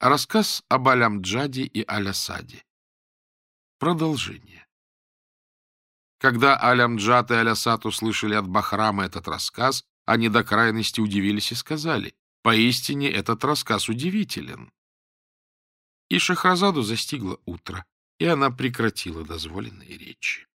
Рассказ об Алямджаде и Алясаде. Продолжение. Когда Алямджад и Алясад услышали от Бахрама этот рассказ, они до крайности удивились и сказали, «Поистине этот рассказ удивителен». И Шахразаду застигло утро, и она прекратила дозволенные речи.